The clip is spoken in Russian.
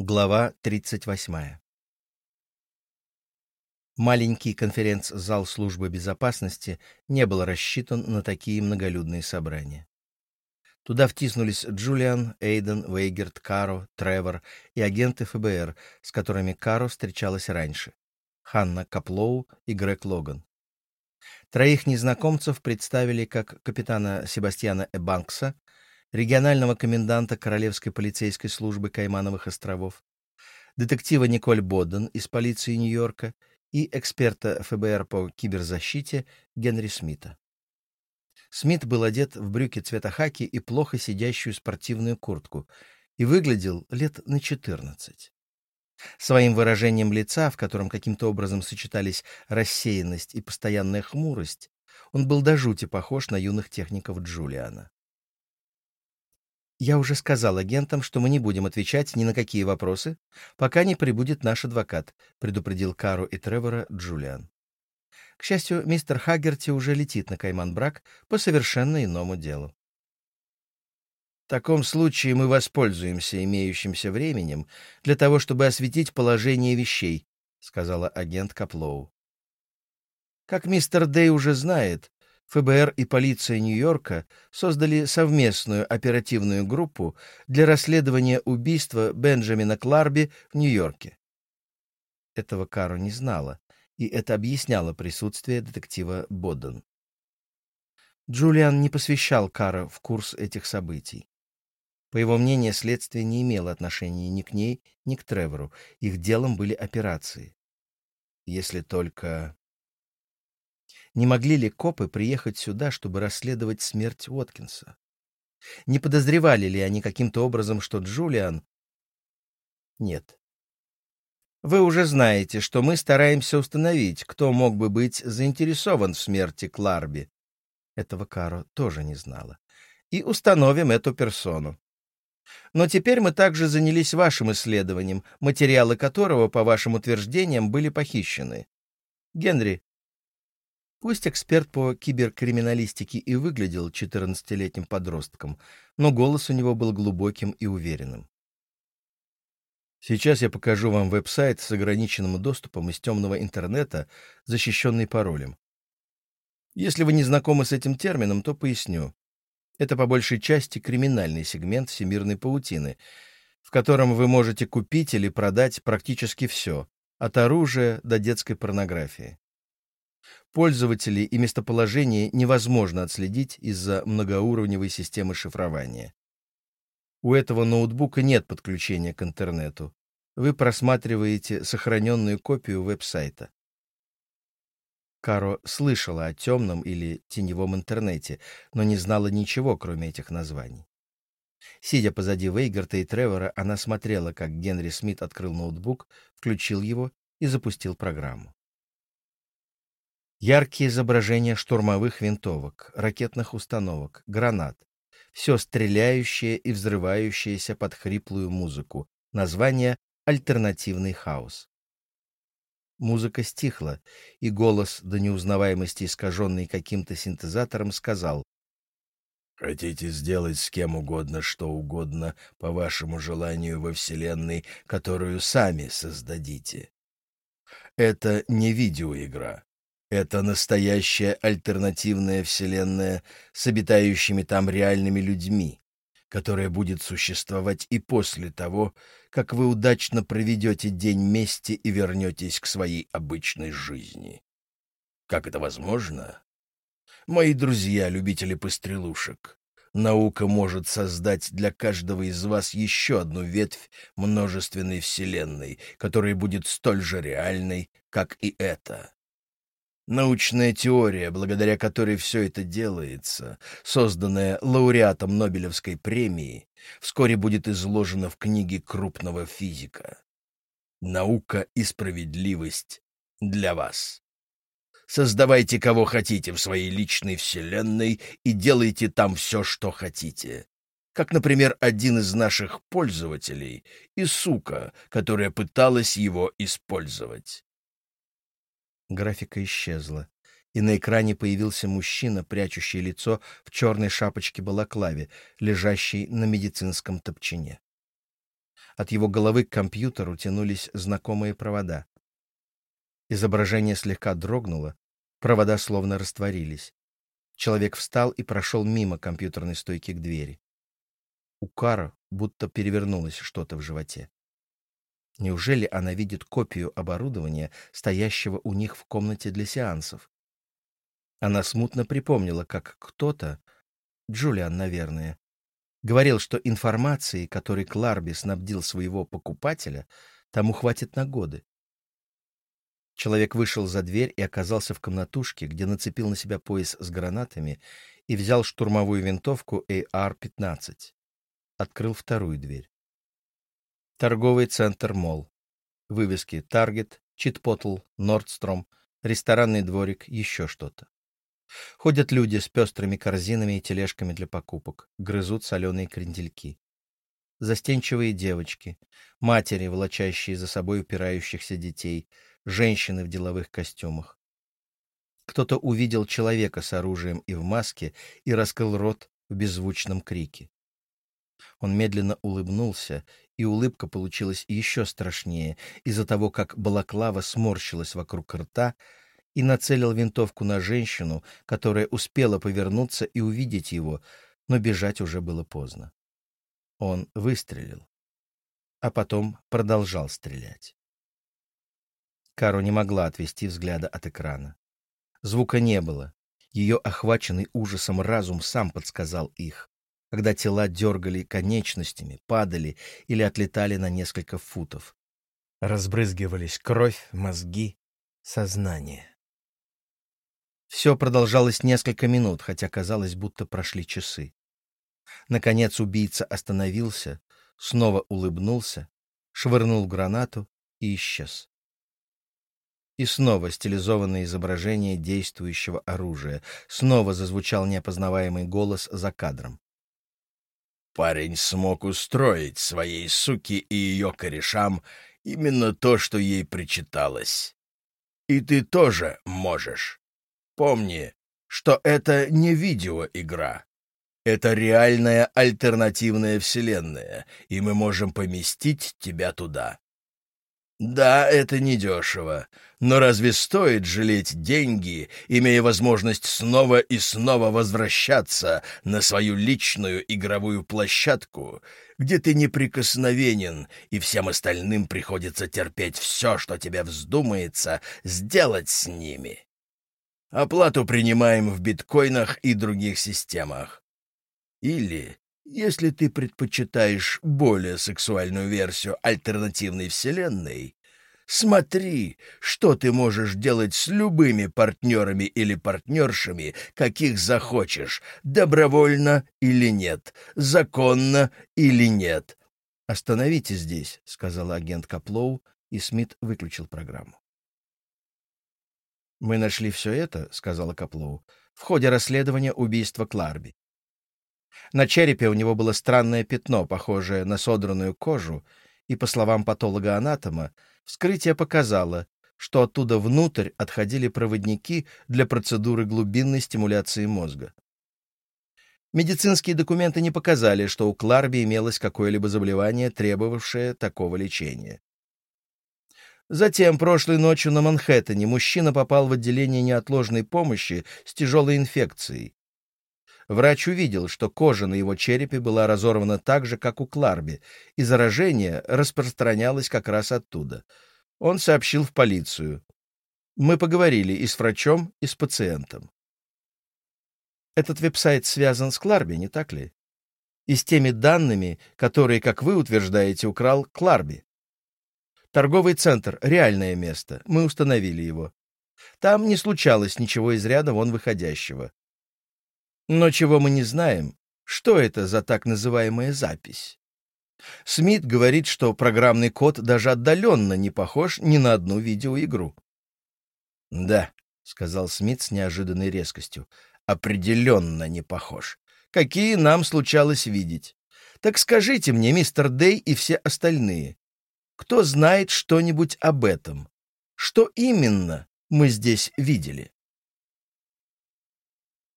Глава 38. Маленький конференц-зал службы безопасности не был рассчитан на такие многолюдные собрания. Туда втиснулись Джулиан, Эйден, Вейгерт, Каро, Тревор и агенты ФБР, с которыми Каро встречалась раньше, Ханна Каплоу и Грег Логан. Троих незнакомцев представили как капитана Себастьяна Эбанкса, регионального коменданта Королевской полицейской службы Каймановых островов, детектива Николь Бодден из полиции Нью-Йорка и эксперта ФБР по киберзащите Генри Смита. Смит был одет в брюки цвета хаки и плохо сидящую спортивную куртку и выглядел лет на 14. Своим выражением лица, в котором каким-то образом сочетались рассеянность и постоянная хмурость, он был до жути похож на юных техников Джулиана. Я уже сказал агентам, что мы не будем отвечать ни на какие вопросы, пока не прибудет наш адвокат, предупредил Кару и Тревора Джулиан. К счастью, мистер Хаггерти уже летит на Кайман-Брак по совершенно иному делу. В таком случае мы воспользуемся имеющимся временем для того, чтобы осветить положение вещей, сказала агент Каплоу. Как мистер Дэй уже знает, ФБР и полиция Нью-Йорка создали совместную оперативную группу для расследования убийства Бенджамина Кларби в Нью-Йорке. Этого Каро не знала, и это объясняло присутствие детектива Бодден. Джулиан не посвящал Каро в курс этих событий. По его мнению, следствие не имело отношения ни к ней, ни к Тревору. Их делом были операции. Если только... Не могли ли копы приехать сюда, чтобы расследовать смерть Уоткинса? Не подозревали ли они каким-то образом, что Джулиан... Нет. Вы уже знаете, что мы стараемся установить, кто мог бы быть заинтересован в смерти Кларби. Этого Каро тоже не знала. И установим эту персону. Но теперь мы также занялись вашим исследованием, материалы которого, по вашим утверждениям, были похищены. Генри, Пусть эксперт по киберкриминалистике и выглядел 14-летним подростком, но голос у него был глубоким и уверенным. Сейчас я покажу вам веб-сайт с ограниченным доступом из темного интернета, защищенный паролем. Если вы не знакомы с этим термином, то поясню. Это по большей части криминальный сегмент всемирной паутины, в котором вы можете купить или продать практически все, от оружия до детской порнографии. Пользователей и местоположение невозможно отследить из-за многоуровневой системы шифрования. У этого ноутбука нет подключения к интернету. Вы просматриваете сохраненную копию веб-сайта. Каро слышала о темном или теневом интернете, но не знала ничего, кроме этих названий. Сидя позади Вейгарта и Тревора, она смотрела, как Генри Смит открыл ноутбук, включил его и запустил программу. Яркие изображения штурмовых винтовок, ракетных установок, гранат. Все стреляющее и взрывающееся под хриплую музыку. Название «Альтернативный хаос». Музыка стихла, и голос, до неузнаваемости искаженный каким-то синтезатором, сказал «Хотите сделать с кем угодно что угодно по вашему желанию во Вселенной, которую сами создадите. Это не видеоигра. Это настоящая альтернативная вселенная с обитающими там реальными людьми, которая будет существовать и после того, как вы удачно проведете день мести и вернетесь к своей обычной жизни. Как это возможно? Мои друзья, любители пострелушек, наука может создать для каждого из вас еще одну ветвь множественной вселенной, которая будет столь же реальной, как и эта. Научная теория, благодаря которой все это делается, созданная лауреатом Нобелевской премии, вскоре будет изложена в книге крупного физика. «Наука и справедливость для вас». Создавайте кого хотите в своей личной вселенной и делайте там все, что хотите. Как, например, один из наших пользователей и сука, которая пыталась его использовать. Графика исчезла, и на экране появился мужчина, прячущий лицо в черной шапочке-балаклаве, лежащий на медицинском топчине. От его головы к компьютеру тянулись знакомые провода. Изображение слегка дрогнуло, провода словно растворились. Человек встал и прошел мимо компьютерной стойки к двери. У Кара будто перевернулось что-то в животе. Неужели она видит копию оборудования, стоящего у них в комнате для сеансов? Она смутно припомнила, как кто-то, Джулиан, наверное, говорил, что информации, которой Кларби снабдил своего покупателя, тому хватит на годы. Человек вышел за дверь и оказался в комнатушке, где нацепил на себя пояс с гранатами и взял штурмовую винтовку AR-15. Открыл вторую дверь. Торговый центр Мол. Вывески Target, Читпотл, Нордстром, ресторанный дворик, еще что-то. Ходят люди с пестрыми корзинами и тележками для покупок, грызут соленые крендельки. Застенчивые девочки, матери, волочащие за собой упирающихся детей, женщины в деловых костюмах. Кто-то увидел человека с оружием и в маске и раскрыл рот в беззвучном крике. Он медленно улыбнулся, и улыбка получилась еще страшнее из-за того, как балаклава сморщилась вокруг рта и нацелил винтовку на женщину, которая успела повернуться и увидеть его, но бежать уже было поздно. Он выстрелил, а потом продолжал стрелять. Каро не могла отвести взгляда от экрана. Звука не было. Ее охваченный ужасом разум сам подсказал их когда тела дергали конечностями, падали или отлетали на несколько футов. Разбрызгивались кровь, мозги, сознание. Все продолжалось несколько минут, хотя казалось, будто прошли часы. Наконец убийца остановился, снова улыбнулся, швырнул гранату и исчез. И снова стилизованное изображение действующего оружия. Снова зазвучал неопознаваемый голос за кадром. Парень смог устроить своей суке и ее корешам именно то, что ей причиталось. И ты тоже можешь. Помни, что это не видеоигра. Это реальная альтернативная вселенная, и мы можем поместить тебя туда. Да, это недешево, но разве стоит жалеть деньги, имея возможность снова и снова возвращаться на свою личную игровую площадку, где ты неприкосновенен, и всем остальным приходится терпеть все, что тебе вздумается сделать с ними? Оплату принимаем в биткоинах и других системах. Или если ты предпочитаешь более сексуальную версию альтернативной вселенной, смотри, что ты можешь делать с любыми партнерами или партнершами, каких захочешь, добровольно или нет, законно или нет. «Остановите здесь», — сказала агент Каплоу, и Смит выключил программу. «Мы нашли все это», — сказала Каплоу, — «в ходе расследования убийства Кларби. На черепе у него было странное пятно, похожее на содранную кожу, и, по словам патолога-анатома, вскрытие показало, что оттуда внутрь отходили проводники для процедуры глубинной стимуляции мозга. Медицинские документы не показали, что у Кларби имелось какое-либо заболевание, требовавшее такого лечения. Затем, прошлой ночью на Манхэттене, мужчина попал в отделение неотложной помощи с тяжелой инфекцией, Врач увидел, что кожа на его черепе была разорвана так же, как у Кларби, и заражение распространялось как раз оттуда. Он сообщил в полицию. Мы поговорили и с врачом, и с пациентом. Этот веб-сайт связан с Кларби, не так ли? И с теми данными, которые, как вы утверждаете, украл Кларби. Торговый центр — реальное место, мы установили его. Там не случалось ничего из ряда вон выходящего. Но чего мы не знаем, что это за так называемая запись? Смит говорит, что программный код даже отдаленно не похож ни на одну видеоигру. «Да», — сказал Смит с неожиданной резкостью, — «определенно не похож. Какие нам случалось видеть? Так скажите мне, мистер Дэй и все остальные, кто знает что-нибудь об этом? Что именно мы здесь видели?»